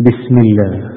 بسم الله.